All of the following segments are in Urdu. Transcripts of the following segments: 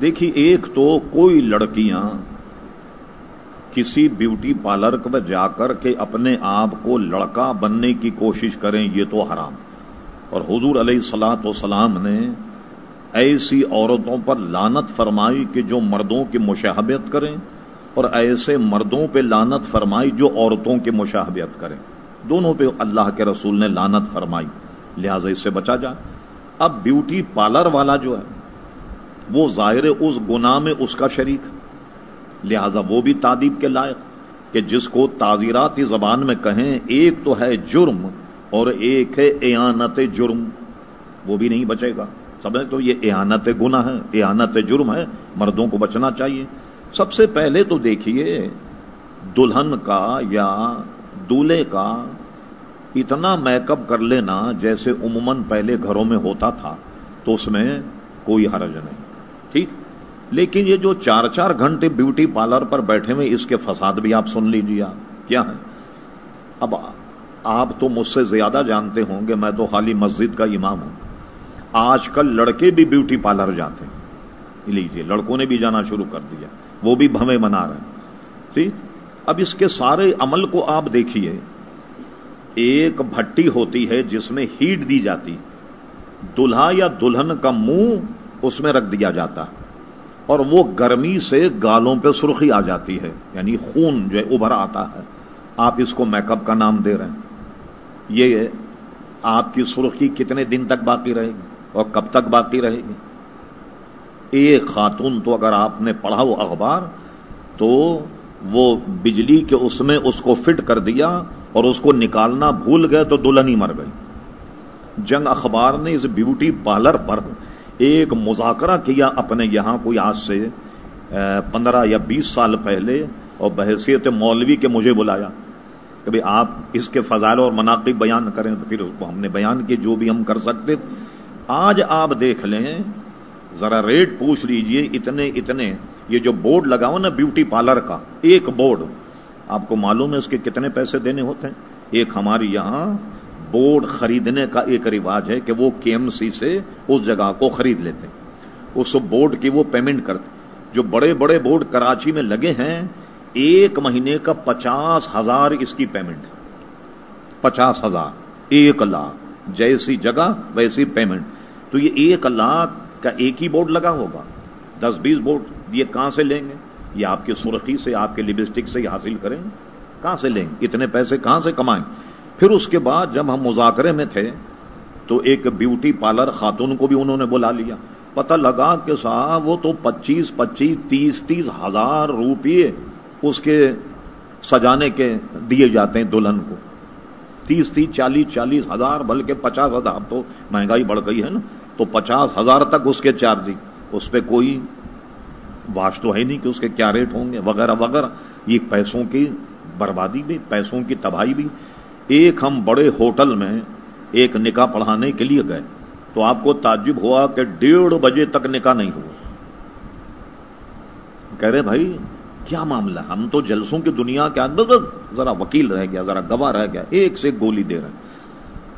دیکھیے ایک تو کوئی لڑکیاں کسی بیوٹی پارلر میں جا کر کے اپنے آپ کو لڑکا بننے کی کوشش کریں، یہ تو حرام۔ اور حضور علیہ سلاۃ وسلام نے ایسی عورتوں پر لانت فرمائی کہ جو مردوں کی مشاہبت کریں اور ایسے مردوں پہ لانت فرمائی جو عورتوں کی مشاہبت کریں۔ دونوں پہ اللہ کے رسول نے لانت فرمائی۔ لہذا اس سے بچا جائے اب بیوٹی پارلر والا جو ہے وہ ظاہر اس گناہ میں اس کا شریک لہذا وہ بھی تعدیب کے لائق کہ جس کو تعزیراتی زبان میں کہیں ایک تو ہے جرم اور ایک ہے اعانت جرم، وہ بھی نہیں بچے گا۔ سمجھ تو یہ اعانت گنا ہے، اعانت جرم ہے، مردوں کو بچنا چاہیے۔ سب سے پہلے تو دیکھیے، دلہن کا یا دولہے کا اتنا میک اپ کر لینا جیسے عموماً پہلے گھروں میں ہوتا تھا، تو اس میں کوئی حرج نہیں۔ ٹھیک لیکن یہ جو چار چار گھنٹے بیوٹی پارلر پر بیٹھے ہوئے اس کے فساد بھی آپ سن لیجیے کیا ہے؟ اب آپ تو مجھ سے زیادہ جانتے ہوں گے، میں تو خالی مسجد کا امام ہوں۔ آج کل لڑکے بھی بیوٹی پارلر جاتے ہیں۔ لیجیے لڑکوں نے بھی جانا شروع کر دیا۔ وہ بھی بھویں منا رہے ہیں۔ ٹھیک؟ اب اس کے سارے عمل کو آپ دیکھیے۔ ایک بھٹی ہوتی ہے جس میں ہیٹ دی جاتی۔ دلہا یا دلہن کا منہ اس میں رکھ دیا جاتا اور وہ گرمی سے گالوں پہ سرخی آ جاتی ہے یعنی خون جو ہے ابھر آتا ہے۔ آپ اس کو میک اپ کا نام دے رہے ہیں۔ یہ آپ کی سرخی کتنے دن تک باقی رہے گی اور کب تک باقی رہے گی؟ ایک خاتون تو اگر آپ نے پڑھا وہ اخبار تو وہ بجلی کے اس میں اس کو فٹ کر دیا اور اس کو نکالنا بھول گئے تو دلہن ہی مر گئی۔ جنگ اخبار نے اس بیوٹی پارلر پر ایک مذاکرہ کیا اپنے یہاں کوئی آج سے پندرہ یا بیس سال پہلے، اور بحثیت مولوی کے مجھے بلایا کہ آپ اس کے فضائل اور مناقب بیان کریں، تو پھر اس کو ہم نے بیان کی جو بھی ہم کر سکتے۔ آج آپ دیکھ لیں، ذرا ریٹ پوچھ لیجیے، اتنے اتنے۔ یہ جو بورڈ لگاؤ نا، بیوٹی پارلر کا، ایک بورڈ۔ آپ کو معلوم ہے اس کے کتنے پیسے دینے ہوتے ہیں؟ ایک ہماری یہاں بورڈ خریدنے کا ایک رواج ہے کہ وہ کے ایم سی سے اس جگہ کو خرید لیتے اس بورڈ کی وہ پیمنٹ کرتے جو بڑے بڑے بورڈ کراچی میں لگے ہیں، ایک مہینے کا پچاس ہزار اس کی پیمنٹ پچاس ہزار، ایک لاکھ، جیسی جگہ ویسی پیمنٹ۔ تو یہ ایک لاکھ کا ایک ہی بورڈ لگا ہوگا۔ دس بیس بورڈ، یہ کہاں سے لیں گے؟ یہ آپ کی سرخی سے، آپ کے لپسٹک سے حاصل کریں۔ کہاں سے لیں گے؟ اتنے پیسے کہاں سے کمائیں؟ پھر اس کے بعد جب ہم مذاکرے میں تھے تو ایک بیوٹی پارلر خاتون کو بھی انہوں نے بلا لیا۔ پتہ لگا کہ صاحب وہ تو پچیس پچیس تیس تیس ہزار روپیے اس کے سجانے کے دیے جاتے ہیں دلہن کو۔ تیس تیس چالیس چالیس ہزار بلکہ پچاس ہزار۔ اب تو مہنگائی بڑھ گئی ہے نا۔ تو پچاس ہزار تک اس کے چارج اس پہ کوئی واش تو ہے نہیں کہ اس کے کیا ریٹ ہوں گے۔ وغیرہ وغیرہ۔ یہ پیسوں کی بربادی بھی، پیسوں کی تباہی بھی۔ ایک ہم بڑے ہوٹل میں ایک نکاح پڑھانے کے لیے گئے تو آپ کو تعجب ہوا کہ ڈیڑھ بجے تک نکاح نہیں ہوا۔ کہہ رہے بھائی، کیا معاملہ ہم تو جلسوں کی دنیا کے اندر ذرا وکیل رہ گیا، ذرا گواہ رہ گیا، ایک سے گولی دے رہے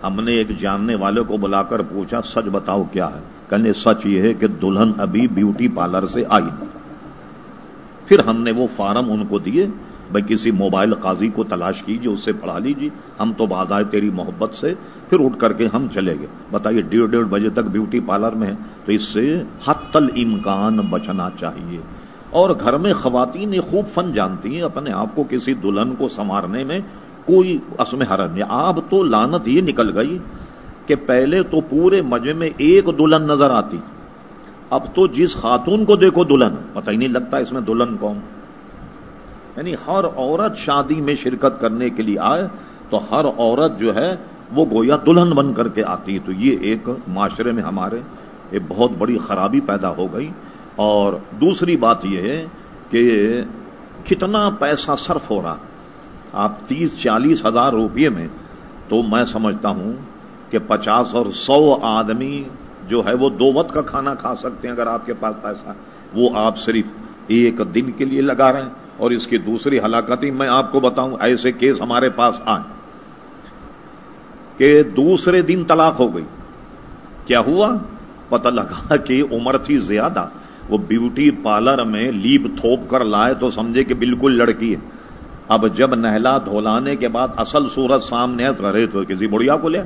ہم نے ایک جاننے والے کو بلا کر پوچھا، سچ بتاؤ کیا ہے؟ کہنے سچ یہ ہے کہ دلہن ابھی بیوٹی پارلر سے آئی۔ پھر ہم نے وہ فارم ان کو دیے، بھائی کسی موبائل قاضی کو تلاش کیجیے اس سے پڑھا لیجیے ہم تو باز آئے تیری محبت سے، پھر اٹھ کر کے ہم چلے گئے۔ بتائیے، ڈیڑھ ڈیڑھ بجے تک بیوٹی پارلر میں ہے، تو اس سے حت امکان بچنا چاہیے۔ اور گھر میں خواتین یہ خوب فن جانتی ہیں، اپنے آپ کو کسی دلہن کو سنوارنے میں کوئی اسم حرم نہیں۔ آپ تو لانت یہ نکل گئی کہ پہلے تو پورے مجے میں ایک دلہن نظر آتی۔ اب تو جس خاتون کو دیکھو دلہن، پتہ ہی نہیں لگتا اس میں دلہن کون۔ یعنی ہر عورت شادی میں شرکت کرنے کے لیے آئے، تو ہر عورت جو ہے، وہ گویا دلہن بن کر کے آتی ہے۔ تو یہ ایک معاشرے میں ہمارے ایک بہت بڑی خرابی پیدا ہو گئی۔ اور دوسری بات یہ ہے کہ کتنا پیسہ صرف ہو رہا۔ آپ تیس، چالیس ہزار روپئے میں، تو میں سمجھتا ہوں کہ پچاس اور سو آدمی جو ہے وہ دو وقت کا کھانا کھا سکتے ہیں اگر آپ کے پاس پیسہ وہ آپ صرف ایک دن کے لیے لگا رہے ہیں۔ اور اس کی دوسری ہلاکتی میں آپ کو بتاؤں، ایسے کیس ہمارے پاس آئے کہ دوسرے دن طلاق ہو گئی۔ کیا ہوا؟ پتہ لگا کہ عمر تھی زیادہ۔ وہ بیوٹی پارلر میں لیب تھوپ کر لائے تو سمجھے کہ بالکل لڑکی ہے۔ اب جب نہلا دھولانے کے بعد اصل صورت سامنے کرے تو کسی بڑھیا کو لے۔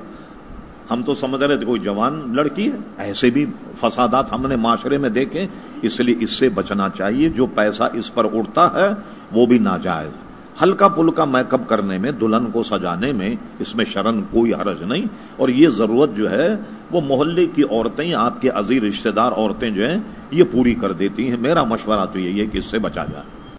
ہم تو سمجھ رہے تھے کوئی جوان لڑکی ہے۔ ایسے بھی فسادات ہم نے معاشرے میں دیکھے، اس لیے اس سے بچنا چاہیے۔ جو پیسہ اس پر اڑتا ہے، وہ بھی ناجائز۔ ہلکا پلکا میک اپ کرنے میں، دلہن کو سجانے میں، اس میں شرن کوئی حرج نہیں۔ اور یہ ضرورت جو ہے، وہ محلے کی عورتیں، آپ کے عزیز رشتے دار عورتیں جو ہیں، یہ پوری کر دیتی ہیں۔ میرا مشورہ تو یہی ہے کہ اس سے بچا جائے۔